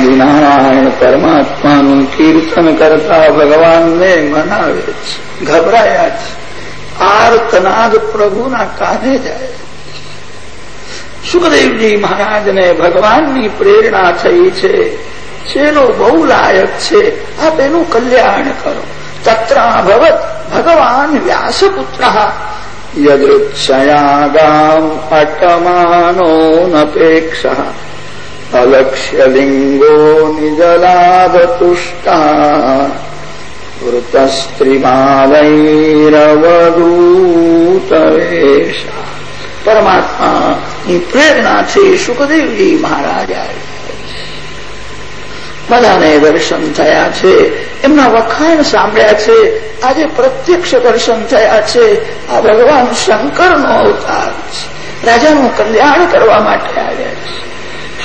આદિનારાયણ પરમાત્માનું કીર્તન કરતા ભગવાનને મનાવે છે, ગભરાયા છે. આર્તનાદ પ્રભુના કાને જાય. સુખદેવજી મહારાજને ભગવાનની પ્રેરણા થઈ છે. જેનો બહુ લાયક છે. આપ એનું કલ્યાણ કરો. તત્રાભવત ભગવાન વ્યાસપુત્ર. યદૃક્ષયાગામ અટમાનો નપેક્ષ અલક્ષ્યલિંગો નિજલાભતુષ્ટા વૃતસ્ત્રીમાલૈરવદૂતવેશ પરમાત્માની પ્રેરણા છે સુખદેવજી મહારાજ બધાને દર્શન થયા છે એમના વખાણ સાંભળ્યા છે આજે પ્રત્યક્ષ દર્શન થયા છે આ ભગવાન શંકરનો અવતાર છે। રાજાનું કલ્યાણ કરવા માટે આવ્યા છે।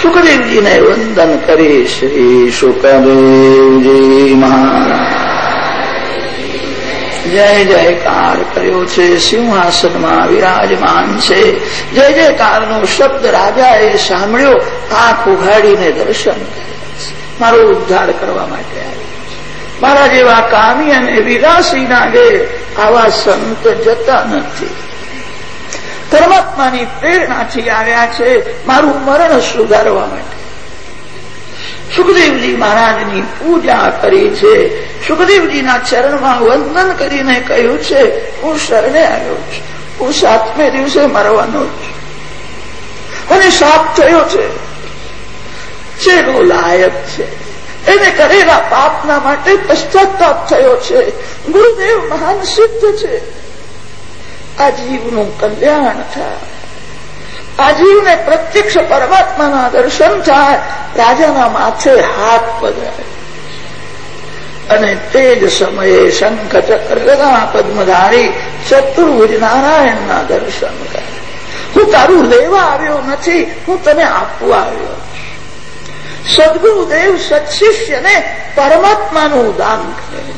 સુખદેવજીને વંદન કરી શ્રી સુખદેવજી મહારાજ. જય જયકાર કર્યો છે, સિંહાસનમાં વિરાજમાન છે. જય જયકારનો શબ્દ રાજાએ સાંભળ્યો, આંખ ઉઘાડીને દર્શન મારો ઉદ્ધાર કરવા માટે મારા જેવા કામી અને વિલાસીના ઘેર આવા સંત જતા નથી. પરમાત્માની પ્રેરણાથી આવ્યા છે. મારું મરણ સુધારવા માટે. સુખદેવજી મહારાજની પૂજા કરી છે. સુખદેવજીના ચરણમાં વંદન કરીને કહ્યું છે, હું શરણે આવ્યો છું. હું સાતમે દિવસે મરવાનો છું. અને સાપ થયો છે. જેનો લાયક છે. એને કરેલા પાપના માટે પશ્ચાતાપ થયો છે. ગુરુદેવ મહાન સિદ્ધ છે. આ જીવનું કલ્યાણ થાય. આ જીવને પ્રત્યક્ષ પરમાત્માના દર્શન થાય. રાજાના માથે હાથ પધરાય. અને તે જ સમયે શંખ ચક્રના પદ્મધારી ચતુર્ભુજ નારાયણના દર્શન કરે. હું તારું લેવા આવ્યો નથી, હું તને આપવા આવ્યો સદગુરુદેવ સત્શિષ્યને પરમાત્માનું દાન કરે.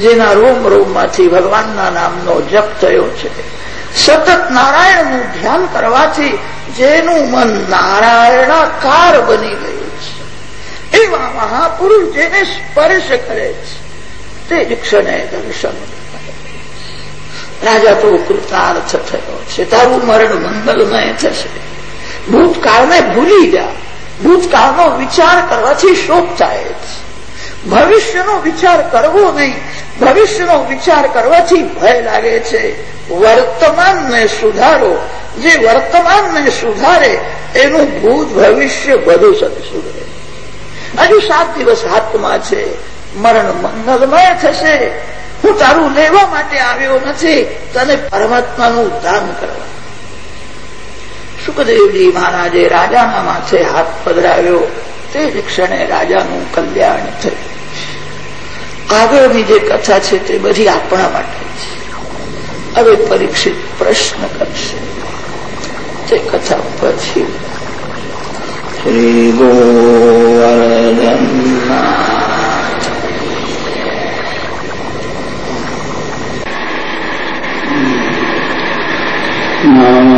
જેના રોમ રોમમાંથી ભગવાનના નામનો જપ થયો છે. સતત નારાયણનું ધ્યાન કરવાથી જેનું મન નારાયણાકાર બની ગયું છે. એવા મહાપુરુષ જેને સ્પર્શ કરે છે. તે જ ક્ષણે દર્શન રાજા તો કૃતાર્થ થયો છે. તારું મરણ મંગલમય થશે. ભૂતકાળને ભૂલી જા. ભૂતકાળનો વિચાર કરવાથી શોક થાય છે. ભવિષ્યનો વિચાર કરવો નહીં. ભવિષ્યનો વિચાર કરવાથી ભય લાગે છે. વર્તમાનને સુધારો. જે વર્તમાનને સુધારે, એનું ભૂત ભવિષ્ય બધું સુધરે હજુ સાત દિવસ હાથમાં છે. મરણ મંગલમય થશે. હું તારું લેવા માટે આવ્યો નથી. તને પરમાત્માનું દાન કરવા. સુખદેવજી મહારાજે રાજાના માથે હાથ પધરાવ્યો. તે જ ક્ષણે રાજાનું કલ્યાણ થયું. આગળની જે કથા છે તે બધી આપણા માટે છે. હવે પરીક્ષિત પ્રશ્ન કરશે. તે કથા પછી શ્રી ગોવર્ધનનાથ નમો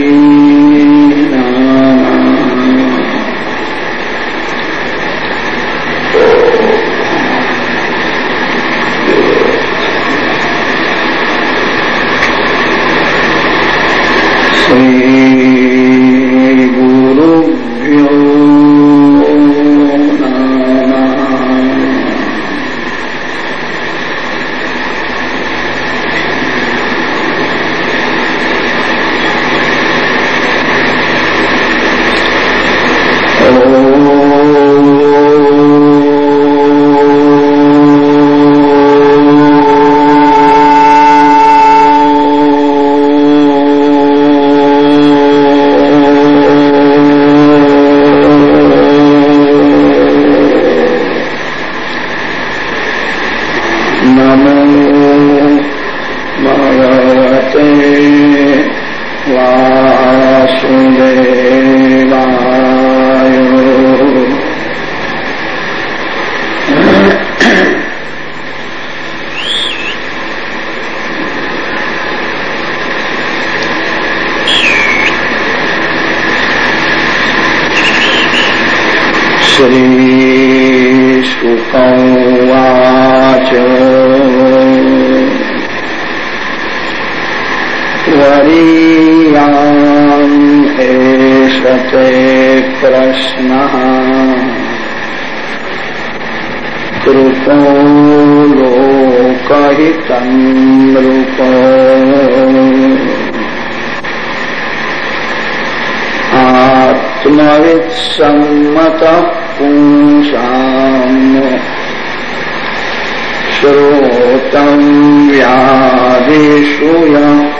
नमो भगवते वासुदेवाय श्रीशुकौ वा श्रियां हेषते प्रश्नः कृतो लोकहितं नृप आत्मवित्सम्मतः पुंसाम् श्रोतं व्यादिषु यः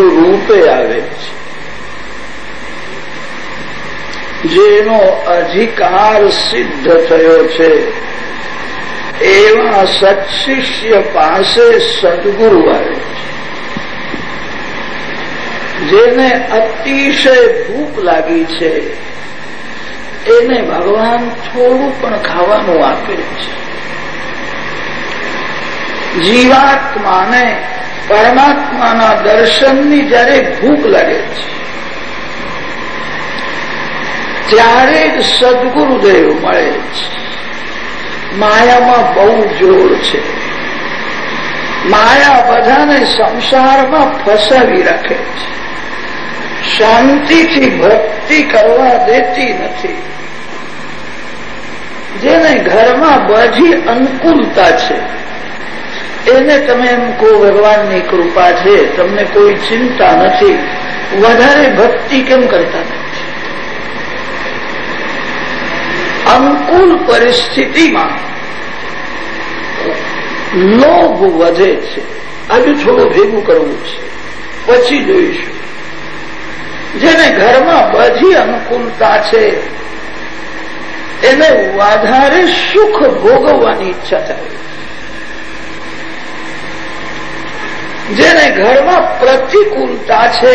રૂપે આવે છે. જેનો અધિકાર સિદ્ધ થયો છે, એવા સત્શિષ્ય પાસે સદગુરુ આવે છે. જેને અતિશય ભૂખ લાગી છે, એને ભગવાન થોડું પણ ખાવાનું આપે છે. જીવાત્માને પરમાત્માના દર્શનની જ્યારે ભૂખ લાગે છે, ત્યારે જ સદગુરુદેવ મળે છે. માયામાં બહુ જોર છે. માયા બધાને સંસારમાં ફસાવી રાખે છે. શાંતિથી ભક્તિ કરવા દેતી નથી. જેને ઘરમાં બધી અનુકૂળતા છે. એને તમે એમ કહો, ભગવાનની કૃપા છે, તમને કોઈ ચિંતા નથી. વધારે ભક્તિ કેમ કરતા નથી? અનુકૂળ પરિસ્થિતિમાં લોભ વધે છે. હજુ થોડું ભેગું કરવું છે. પછી જોઈશું. જેને ઘરમાં બધી અનુકૂળતા છે, એને વધારે સુખ ભોગવવાની ઈચ્છા થાય જેને ઘરમાં પ્રતિકૂળતા છે,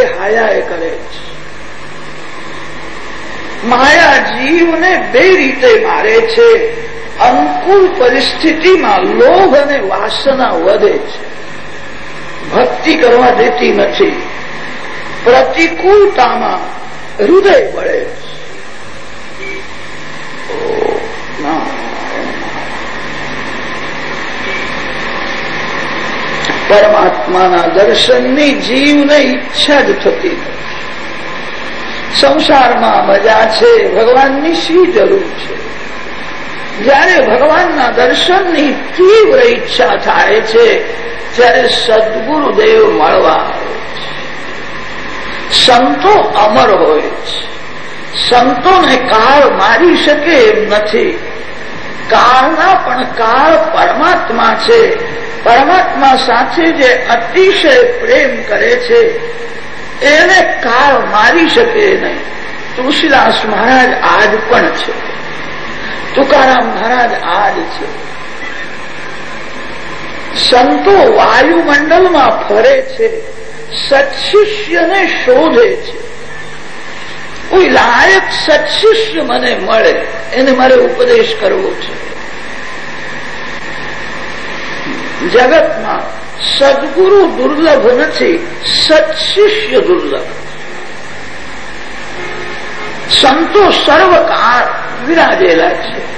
એ હાયા કરે છે. માયા જીવને બે રીતે મારે છે. અનુકૂળ પરિસ્થિતિમાં લોભ અને વાસના વધે છે. ભક્તિ કરવા દેતી નથી. પ્રતિકૂળતામાં હૃદય બળે છે ના પરમાત્માના દર્શનની જીવને ઈચ્છા જ થતી સંસારમાં મજા છે, ભગવાનની શી જરૂર છે? જયારે ભગવાનના દર્શનની તીવ્ર ઈચ્છા થાય છે, ત્યારે સદગુરુદેવ મળવા સંતો અમર હોય છે. સંતોને કાળ મારી શકે એમ નથી. કાળના પણ કાળ પરમાત્મા છે. પરમાત્મા સાથે જે અતિશય પ્રેમ કરે છે, એને કાળ મારી શકે નહીં. તુલસીદાસ મહારાજ આજ પણ છે. તુકારામ મહારાજ આજ છે. સંતો વાયુમંડળમાં ફરે છે, સત્શિષ્યને શોધે છે. કોઈ લાયક સત્શિષ્ય મને મળે, એને મારે ઉપદેશ કરવો છે. જગતમાં સદગુરુ દુર્લભ નથી સત્શિષ્ય દુર્લભ. સંતો સર્વકાળ વિરાજેલા છે.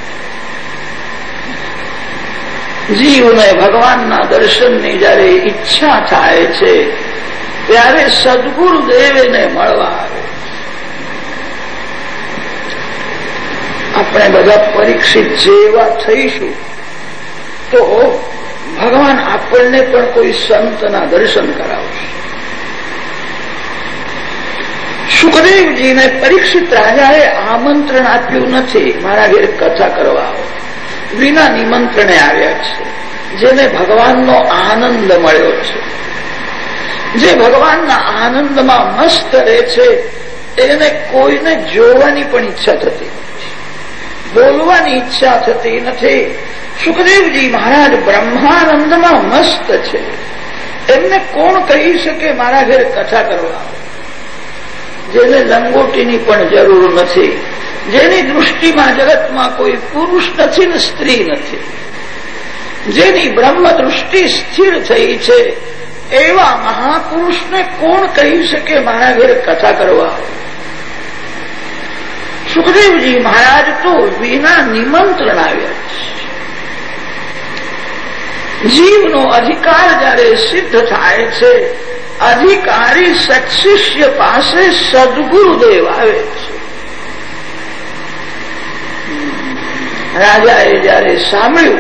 જીવને ભગવાનના દર્શનની જયારે ઈચ્છા થાય છે, ત્યારે સદગુરુદેવને મળવા આવે આપણે બધા પરીક્ષિત જેવા થઈશું. તો ભગવાન આપણને પણ કોઈ સંતના દર્શન કરાવશે. સુખદેવજીને પરીક્ષિત રાજાએ આમંત્રણ આપ્યું નથી. મારા ઘેર કથા કરવા વિના નિમંત્રણે આવ્યા છે. જેને ભગવાનનો આનંદ મળ્યો છે. જે ભગવાનના આનંદમાં મસ્ત રહે છે, એને કોઈને જોવાની પણ ઈચ્છા થતી બોલવાની ઈચ્છા થતી નથી. સુખદેવજી મહારાજ બ્રહ્માનંદમાં મસ્ત છે. એમને કોણ કહી શકે મારા ઘેર કથા કરવા? જેને લંગોટીની પણ જરૂર નથી, જેની દૃષ્ટિમાં જગતમાં કોઈ પુરુષ નથી ને સ્ત્રી નથી, જેની બ્રહ્મ દૃષ્ટિ સ્થિર થઈ છે, એવા મહાપુરુષને કોણ કહી શકે મારા ઘરે કથા કરવા? સુખદેવજી મહારાજ તો વિના નિમંત્રણ આવ્યા છે. જીવનો અધિકાર જયારે સિદ્ધ થાય છે, અધિકારી સત્શિષ્ય પાસે સદગુરુદેવ આવે છે. રાજાએ જયારે સાંભળ્યું,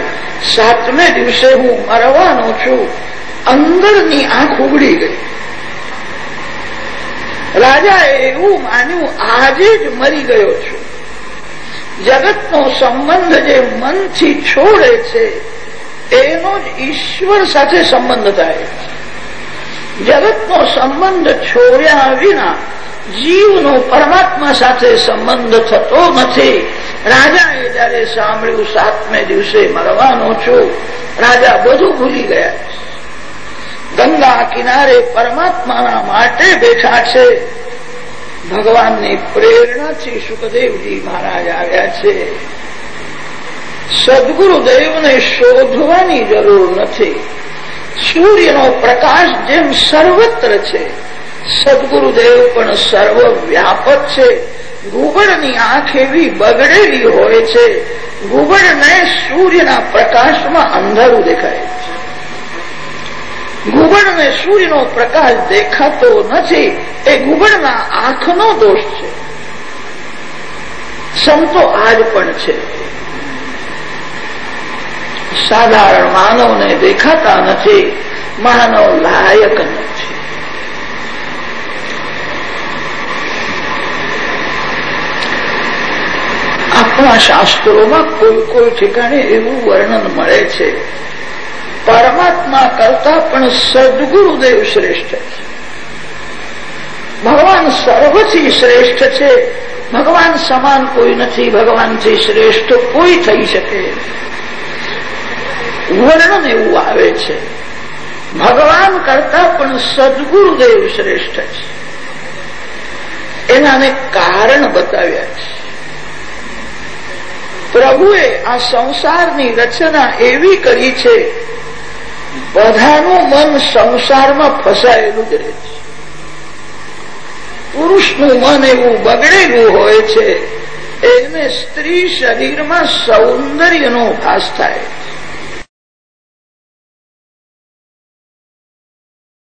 સાતમે દિવસે હું મરવાનો છું, અંદરની આંખ ઉગડી ગઈ. રાજાએ એવું માન્યું, આજે જ મરી ગયો છું. જગતનો સંબંધ જે મનથી છોડે છે એનો ઈશ્વર સાથે સંબંધ થાય. જગતનો સંબંધ છોડ્યા વિના જીવનો પરમાત્મા સાથે સંબંધ થતો નથી. રાજાએ જયારે સાંભળ્યું, સાતમે દિવસે મરવાનો છું, રાજા બધું ભૂલી ગયા ગંગા કિનારે પરમાત્માના માટે બેઠા છે. ભગવાનની પ્રેરણાથી સુખદેવજી મહારાજ આવ્યા છે. સદગુરુદેવને શોધવાની જરૂર નથી. સૂર્યનો પ્રકાશ જેમ સર્વત્ર છે સદગુરુદેવ પણ સર્વવ્યાપક છે. ગુગળની આંખ એવી બગડેલી હોય છે ગુગળને સૂર્યના પ્રકાશમાં અંધારું દેખાય છે. ગુગળને સૂર્યનો પ્રકાશ દેખાતો નથી, એ ગુગળના આંખનો દોષ છે. સંતો આજ પણ છે. સાધારણ માનવને દેખાતા નથી, માનવ લાયક નથી. આપણા શાસ્ત્રોમાં કોઈ કોઈ ઠેકાણે એવું વર્ણન મળે છે, પરમાત્મા કરતા પણ સદગુરુદેવ શ્રેષ્ઠ છે. ભગવાન સર્વથી શ્રેષ્ઠ છે, ભગવાન સમાન કોઈ નથી, ભગવાનથી શ્રેષ્ઠ કોઈ થઈ શકે. વર્ણન એવું આવે છે. ભગવાન કરતા પણ સદગુરુદેવ શ્રેષ્ઠ છે. એનાને કારણ બતાવ્યા છે. પ્રભુએ આ સંસારની રચના એવી કરી છે, બધાનું મન સંસારમાં ફસાયેલું જ રહે છે. પુરુષનું મન એવું બગડેલું હોય છે, એને સ્ત્રી શરીરમાં સૌંદર્યનો ભાસ થાય છે.